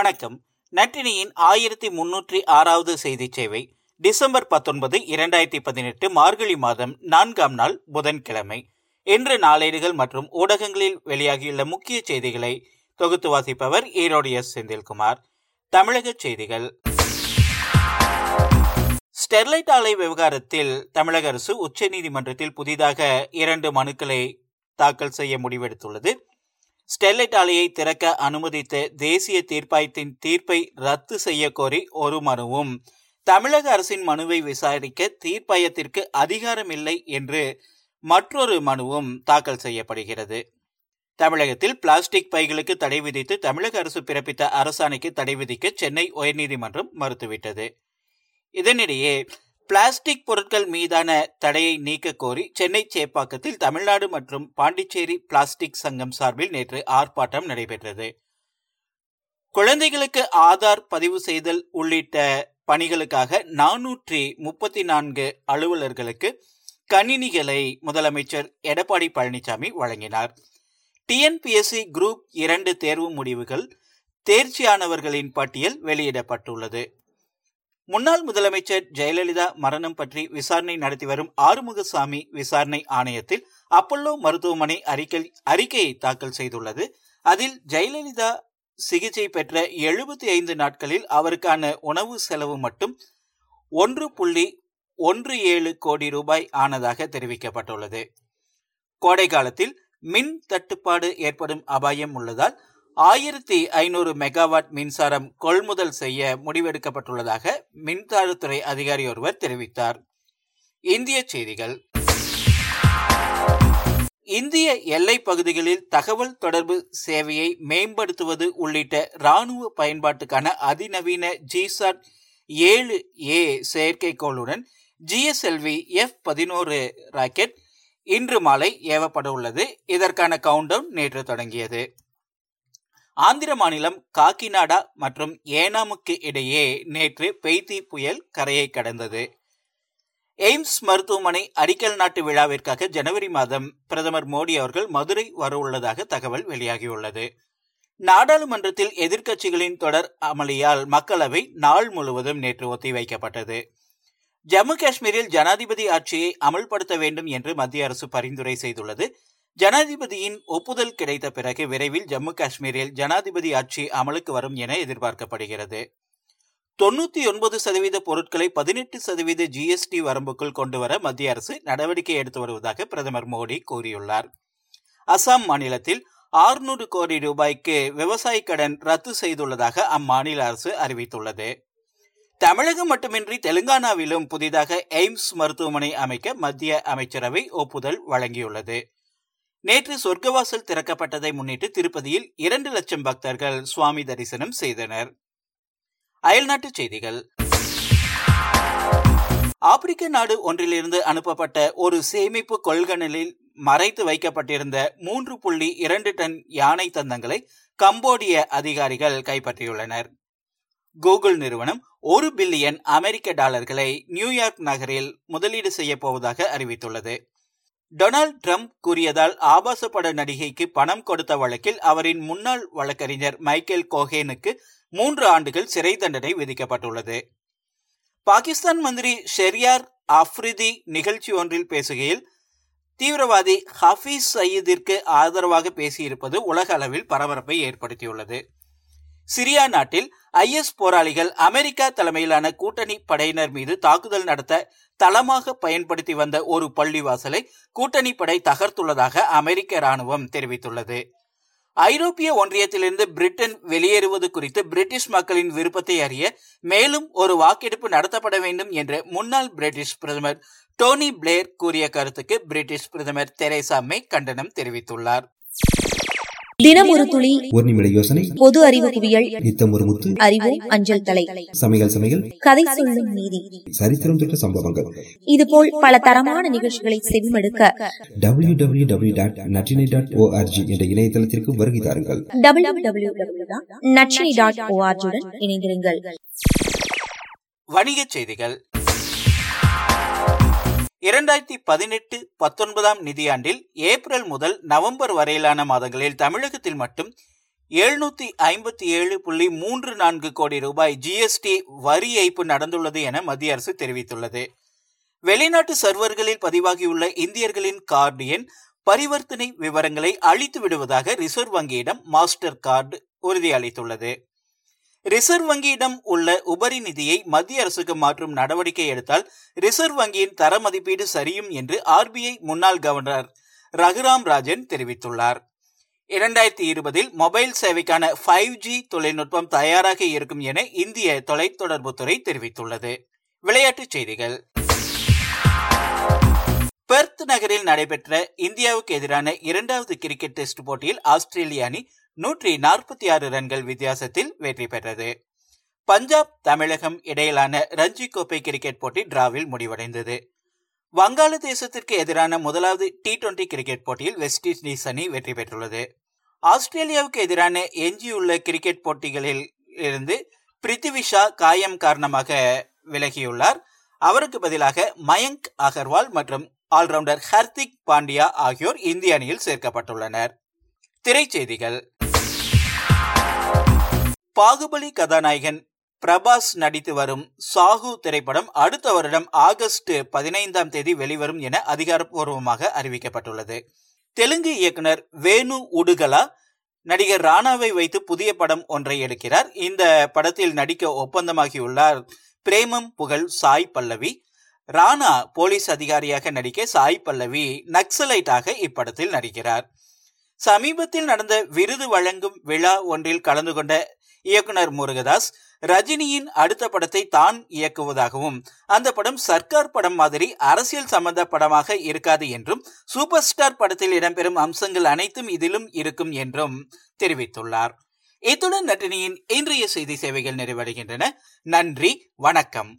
வணக்கம். நட்டினியின் ஆயிரத்தி முன்னூற்றி ஆறாவது செய்தி சேவை டிசம்பர் பத்தொன்பது இரண்டாயிரத்தி பதினெட்டு மார்கழி மாதம் நான்காம் நாள் புதன்கிழமை. இன்று நாளேடுகள் மற்றும் ஊடகங்களில் வெளியாகியுள்ள முக்கிய செய்திகளை தொகுத்து வாசிப்பவர் ஈரோடு எஸ். செந்தில்குமார். தமிழக செய்திகள். ஸ்டெர்லைட் ஆலை விவகாரத்தில் தமிழக அரசு உச்சநீதிமன்றத்தில் புதிதாக இரண்டு மனுக்களை தாக்கல் செய்ய முடிவெடுத்துள்ளது. ஸ்டெர்லைட் ஆலையை திறக்க அனுமதித்த தேசிய தீர்ப்பாயத்தின் தீர்ப்பை ரத்து செய்ய கோரி ஒரு மனுவும். தமிழக அரசின் மனுவை விசாரிக்க தீர்ப்பாயத்திற்கு அதிகாரம் இல்லை என்று மற்றொரு மனுவும் தாக்கல் செய்யப்படுகிறது. தமிழகத்தில் பிளாஸ்டிக் பைகளுக்கு தடை விதித்து தமிழக அரசு பிறப்பித்த அரசாணைக்கு தடை விதிக்க சென்னை உயர்நீதிமன்றம் மறுத்துவிட்டது. இதனிடையே பிளாஸ்டிக் பொருட்கள் மீதான தடையை நீக்க கோரி சென்னை சேப்பாக்கத்தில் தமிழ்நாடு மற்றும் பாண்டிச்சேரி பிளாஸ்டிக் சங்கம் சார்பில் நேற்று ஆர்ப்பாட்டம் நடைபெற்றது. குழந்தைகளுக்கு ஆதார் பதிவு செய்தல் உள்ளிட்ட பணிகளுக்காக நானூற்றி முப்பத்தி நான்கு அலுவலர்களுக்கு கணினிகளை முதலமைச்சர் எடப்பாடி பழனிசாமி வழங்கினார். டிஎன்பிஎஸ்சி குரூப் இரண்டு தேர்வு முடிவுகள் தேர்ச்சியானவர்களின் பட்டியல் வெளியிடப்பட்டுள்ளது. முன்னாள் முதலமைச்சர் ஜெயலலிதா மரணம் பற்றி விசாரணை நடத்தி வரும் ஆறுமுகசாமி விசாரணை ஆணையத்தில் அப்பல்லோ மருத்துவமனை அறிக்கை அறிக்கையை தாக்கல் செய்துள்ளது. அதில் ஜெயலலிதா சிகிச்சை பெற்ற எழுபத்தி ஐந்து நாட்களில் அவருக்கான உணவு செலவு மட்டும் ஒன்று புள்ளி ஒன்று ஏழு கோடி ரூபாய் ஆனதாக தெரிவிக்கப்பட்டுள்ளது. கோடை காலத்தில் மின் தட்டுப்பாடு ஏற்படும் அபாயம் உள்ளதால் ஆயிரத்தி ஐநூறு மெகாவாட் மின்சாரம் கொள்முதல் செய்ய முடிவெடுக்கப்பட்டுள்ளதாக மின்சாரத்துறை அதிகாரி ஒருவர் தெரிவித்தார். இந்திய செய்திகள். இந்திய எல்லை பகுதிகளில் தகவல் தொடர்பு சேவையை மேம்படுத்துவது உள்ளிட்ட ராணுவ பயன்பாட்டுக்கான அதிநவீன ஜிசாட் ஏழு ஏ செயற்கைக்கோளுடன் ஜிஎஸ்எல்வி எஃப் பதினோரு ராக்கெட் இன்று மாலை ஏவப்பட உள்ளது இதற்கான கவுண்டவுன் நேற்று தொடங்கியது. ஆந்திர மாநிலம் காக்கிநாடா மற்றும் ஏனாமுக்கு இடையே நேற்று பெய்தி புயல் கரையை கடந்தது. எய்ம்ஸ் மருத்துவமனை அடிக்கல் நாட்டு விழாவிற்காக ஜனவரி மாதம் பிரதமர் மோடி அவர்கள் மதுரை வரவுள்ளதாக தகவல் வெளியாகியுள்ளது. நாடாளுமன்றத்தில் எதிர்க்கட்சிகளின் தொடர் அமளியால் மக்களவை நாள் முழுவதும் நேற்று ஒத்திவைக்கப்பட்டது. ஜம்மு காஷ்மீரில் ஜனாதிபதி ஆட்சியை அமல்படுத்த வேண்டும் என்று மத்திய அரசு பரிந்துரை செய்துள்ளது. ஜனாதிபதியின் ஒப்புதல் கிடைத்த பிறகு விரைவில் ஜம்மு காஷ்மீரில் ஜனாதிபதி ஆட்சி அமலுக்கு வரும் என எதிர்பார்க்கப்படுகிறது. தொண்ணூத்தி ஒன்பது சதவீத பொருட்களை பதினெட்டு சதவீத ஜிஎஸ்டி வரம்புக்குள் கொண்டுவர மத்திய அரசு நடவடிக்கை எடுத்து வருவதாக பிரதமர் மோடி கூறியுள்ளார். அசாம் மாநிலத்தில் ஆறுநூறு கோடி ரூபாய்க்கு விவசாய கடன் ரத்து செய்துள்ளதாக அம்மாநில அரசு அறிவித்துள்ளது. தமிழகம் மட்டுமின்றி தெலுங்கானாவிலும் புதிதாக எய்ம்ஸ் மருத்துவமனை அமைக்க மத்திய அமைச்சரவை ஒப்புதல் வழங்கியுள்ளது. நேற்று சொர்க்கவாசல் திறக்கப்பட்டதை முன்னிட்டு திருப்பதியில் இரண்டு லட்சம் பக்தர்கள் சுவாமி தரிசனம் செய்தனர். அயல்நாட்டுச் செய்திகள். ஆப்பிரிக்க நாடு ஒன்றிலிருந்து அனுப்பப்பட்ட ஒரு சேமிப்பு கொள்கனலில் மறைத்து வைக்கப்பட்டிருந்த மூன்று புள்ளி இரண்டு டன் யானை தந்தங்களை கம்போடிய அதிகாரிகள் கைப்பற்றியுள்ளனர். கூகுள் நிறுவனம் ஒரு பில்லியன் அமெரிக்க டாலர்களை நியூயார்க் நகரில் முதலீடு செய்ய போவதாக அறிவித்துள்ளது. டொனால்ட் ட்ரம்ப் கூறியதால் ஆபாச பட நடிகைக்கு பணம் கொடுத்த வழக்கில் அவரின் முன்னாள் வழக்கறிஞர் மைக்கேல் கோஹேனுக்கு மூன்று ஆண்டுகள் சிறை தண்டனை விதிக்கப்பட்டுள்ளது. பாகிஸ்தான் மந்திரி ஷெரியார் அப்ரிதி நிகழ்ச்சி ஒன்றில் பேசுகையில் தீவிரவாதி ஹபீஸ் சயீதிற்கு ஆதரவாக பேசியிருப்பது உலக அளவில் பரபரப்பை ஏற்படுத்தியுள்ளது. சிரியா நாட்டில் ஐஎஸ் போராளிகள் அமெரிக்கா தலைமையிலான கூட்டணி படையினர் மீது தாக்குதல் நடத்த தளமாக பயன்படுத்தி வந்த ஒரு பள்ளிவாசலை கூட்டணி படை தகர்த்துள்ளதாக அமெரிக்க ராணுவம் தெரிவித்துள்ளது. ஐரோப்பிய ஒன்றியத்திலிருந்து பிரிட்டன் வெளியேறுவது குறித்து பிரிட்டிஷ் மக்களின் விருப்பத்தை அறிய மேலும் ஒரு வாக்கெடுப்பு நடத்தப்பட வேண்டும் என்று முன்னாள் பிரிட்டிஷ் பிரதமர் டோனி பிளேர் கூறிய கருத்துக்கு பிரிட்டிஷ் பிரதமர் தெரேசா மே கண்டனம் தெரிவித்துள்ளார். தினம் ஒரு துளி ஒரு நிமிட யோசனை பொது அறிவு குவியல் நித்தம் ஒரு முத்து அறிவோம் அஞ்சல் தலை சமையல் சமையல் கதை சொல்லும் நீதி. சரித்திரம் தொட்ட சம்பவங்கள். இதுபோல் பல தரமான நிகழ்ச்சிகளை செவிமடுக்க W W W dot நட்டினை dot ORG என்ற இணையதளத்திற்கு வருகை தாருங்கள். டபிள்யூ டபிள்யூ நச்சினி டாட் ஓஆர்ஜியுடன் இணைந்திருங்கள். வணிகச் செய்திகள். இரண்டாயிரத்தி பதினெட்டு பத்தொன்பதாம் நிதியாண்டில் ஏப்ரல் முதல் நவம்பர் வரையிலான மாதங்களில் தமிழகத்தில் மட்டும் எழுநூத்தி ஐம்பத்தி ஏழு புள்ளி மூன்று நான்கு கோடி ரூபாய் ஜிஎஸ்டி வரி ஏய்ப்பு நடந்துள்ளது என மத்திய அரசு தெரிவித்துள்ளது. வெளிநாட்டு சர்வர்களில் பதிவாகியுள்ள இந்தியர்களின் கார்டு எண் பரிவர்த்தனை விவரங்களை அளித்து விடுவதாக ரிசர்வ் வங்கியிடம் மாஸ்டர் கார்டு உறுதியளித்துள்ளது. ரிசர்வ் வங்கியிடம் உள்ள உபரி நிதியை மத்திய அரசுக்கு மாற்றும் நடவடிக்கை எடுத்தால் ரிசர்வ் வங்கியின் தர மதிப்பீடு சரியும் என்று ஆர்பிஐ முன்னாள் கவர்னர் ரகுராம் ராஜன் தெரிவித்துள்ளார். இரண்டாயிரத்தி இருபதில் மொபைல் சேவைக்கான ஃபைவ் ஜி தொழில்நுட்பம் தயாராக இருக்கும் என இந்திய தொலைத்தொடர்புத்துறை தெரிவித்துள்ளது. விளையாட்டுச் செய்திகள். பெர்த் நகரில் நடைபெற்ற இந்தியாவுக்கு எதிரான இரண்டாவது கிரிக்கெட் டெஸ்ட் போட்டியில் ஆஸ்திரேலிய அணி நூற்றி நாற்பத்தி ஆறு ரன்கள் வித்தியாசத்தில் வெற்றி பெற்றது. பஞ்சாப் தமிழகம் இடையிலான ரஞ்சி கோப்பை கிரிக்கெட் போட்டி டிராவில் முடிவடைந்தது. வங்காளதேசத்திற்கு எதிரான முதலாவது டி டுவெண்டி கிரிக்கெட் போட்டியில் வெஸ்ட் இண்டீஸ் அணி வெற்றி பெற்றுள்ளது. ஆஸ்திரேலியாவுக்கு எதிரான எஞ்சியுள்ள கிரிக்கெட் போட்டிகளில் இருந்து பிரித்திவிஷா காயம் காரணமாக விலகியுள்ளார். அவருக்கு பதிலாக மயங்க் அகர்வால் மற்றும் ஆல்ரவுண்டர் ஹர்திக் பாண்டியா ஆகியோர் இந்திய அணியில் சேர்க்கப்பட்டுள்ளனர். திரைச்செய்திகள். பாகுபலி கதாநாயகன் பிரபாஸ் நடித்து வரும் சாகு திரைப்படம் அடுத்த வருடம் ஆகஸ்ட் பதினைந்தாம் தேதி வெளிவரும் என அதிகாரப்பூர்வமாக அறிவிக்கப்பட்டுள்ளது. தெலுங்கு இயக்குனர் வேணு உடுகலா நடிகர் ராணாவை வைத்து புதிய படம் ஒன்றை எடுக்கிறார். இந்த படத்தில் நடிக்க ஒப்பந்தமாகியுள்ளார் பிரேமம் புகழ் சாய் பல்லவி. ராணா போலீஸ் அதிகாரியாக நடிக்க சாய் பல்லவி நக்சலைட்டாக இப்படத்தில் நடிக்கிறார். சமீபத்தில் நடந்த விருது வழங்கும் விழா ஒன்றில் கலந்து கொண்ட இயக்குனர் முருகதாஸ் ரஜினியின் அடுத்த படத்தை தான் இயக்குவதாகவும் அந்த படம் சர்க்கார் படம் மாதிரி அரசியல் சம்பந்த படமாக இருக்காது என்றும் சூப்பர் ஸ்டார் படத்தில் இடம்பெறும் அம்சங்கள் அனைத்தும் இதிலும் இருக்கும் என்றும் தெரிவித்துள்ளார். இத்துடன் நட்டினியின் இன்றைய செய்தி சேவைகள் நிறைவடைகின்றன. நன்றி வணக்கம்.